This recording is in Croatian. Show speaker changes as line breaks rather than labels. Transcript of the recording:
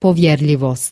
Povjerljivost.